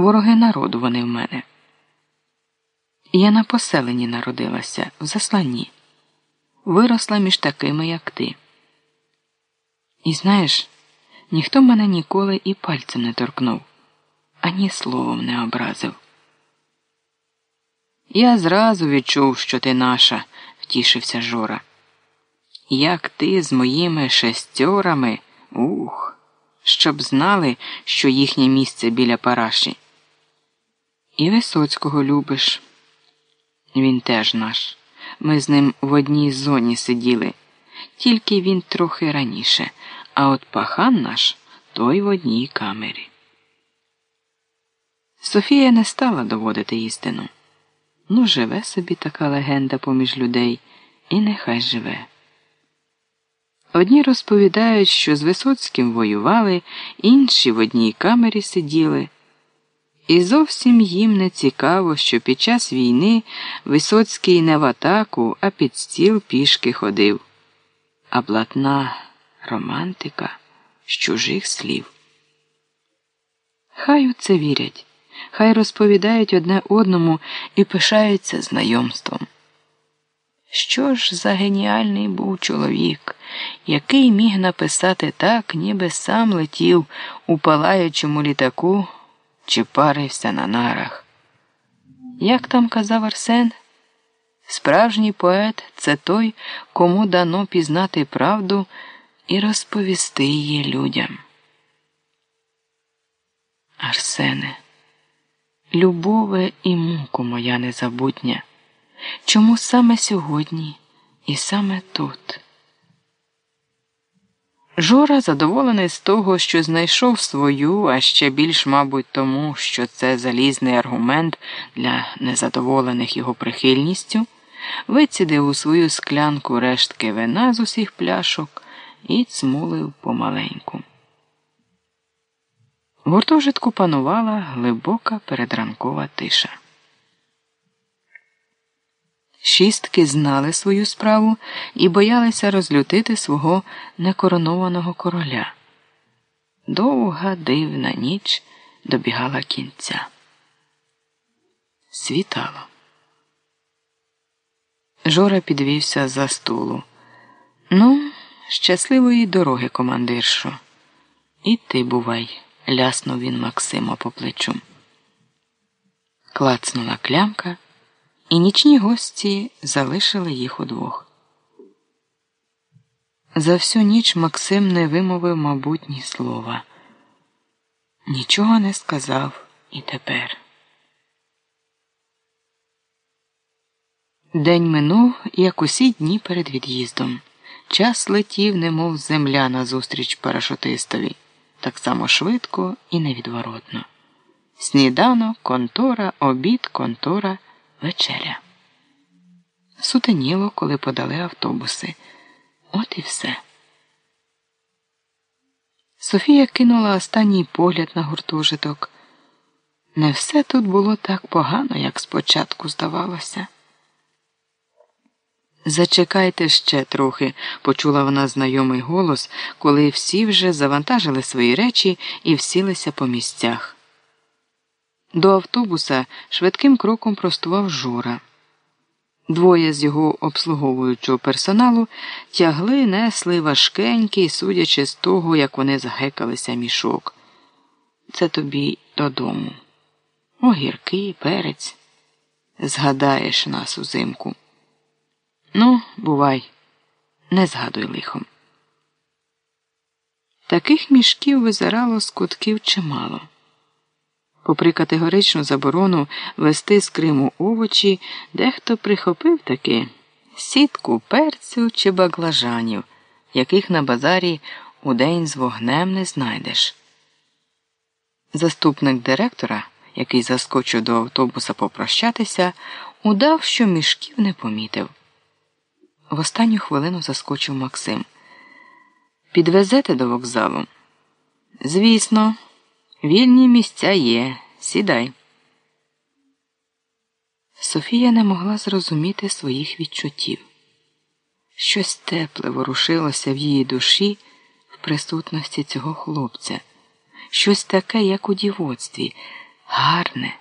Вороги народу вони в мене. Я на поселенні народилася, в засланні, виросла між такими, як ти. І знаєш, ніхто мене ніколи і пальцем не торкнув, ані словом не образив. Я зразу відчув, що ти наша, втішився Жора. Як ти з моїми шестьорами, ух, щоб знали, що їхнє місце біля параші. І Висоцького любиш. Він теж наш. Ми з ним в одній зоні сиділи, тільки він трохи раніше, а от пахан наш той в одній камері. Софія не стала доводити істину. Ну, живе собі така легенда поміж людей, і нехай живе. Одні розповідають, що з Висоцьким воювали, інші в одній камері сиділи. І зовсім їм не цікаво, що під час війни Висоцький не в атаку, а під стіл пішки ходив. А блатна романтика з чужих слів. Хай у це вірять, хай розповідають одне одному і пишаються знайомством. Що ж за геніальний був чоловік, який міг написати так, ніби сам летів у палаючому літаку чи парився на нарах. Як там казав Арсен, справжній поет це той, кому дано пізнати правду і розповісти її людям. Арсене, любове і муку моя незабутня. Чому саме сьогодні і саме тут? Жора задоволений з того, що знайшов свою, а ще більш, мабуть, тому, що це залізний аргумент для незадоволених його прихильністю, вицідив у свою склянку рештки вина з усіх пляшок і цмулив помаленьку. В гуртожитку панувала глибока передранкова тиша. Шістки знали свою справу і боялися розлютити свого некоронованого короля. Довга дивна ніч добігала кінця. Світало. Жора підвівся за стулу. Ну, щасливої дороги, командиршо. І ти бувай, ляснув він Максима по плечу. Клацнула клямка і нічні гості залишили їх удвох. За всю ніч Максим не вимовив, мабуть, ні слова. Нічого не сказав і тепер. День минув, як усі дні перед від'їздом. Час летів, немов земля назустріч парашутистові, так само швидко і невідворотно. Сніданок, контора, обід, контора вечеря. Сутеніло, коли подали автобуси. От і все. Софія кинула останній погляд на гуртожиток. Не все тут було так погано, як спочатку здавалося. Зачекайте ще трохи, почула вона знайомий голос, коли всі вже завантажили свої речі і всілися по місцях. До автобуса швидким кроком простував Жора. Двоє з його обслуговуючого персоналу тягли, несли важкенький, судячи з того, як вони згекалися мішок. Це тобі додому. Огірки, перець. Згадаєш нас узимку. Ну, бувай, не згадуй лихом. Таких мішків визирало з кутків чимало. Попри категоричну заборону вести з Криму овочі, дехто прихопив таки сітку перцю чи баклажанів, яких на базарі у день з вогнем не знайдеш. Заступник директора, який заскочив до автобуса попрощатися, удав, що мішків не помітив. В останню хвилину заскочив Максим. Підвезете до вокзалу? Звісно. Вільні місця є. Сідай. Софія не могла зрозуміти своїх відчуттів. Щось тепле ворушилося в її душі в присутності цього хлопця, щось таке, як у дівоцтві, гарне.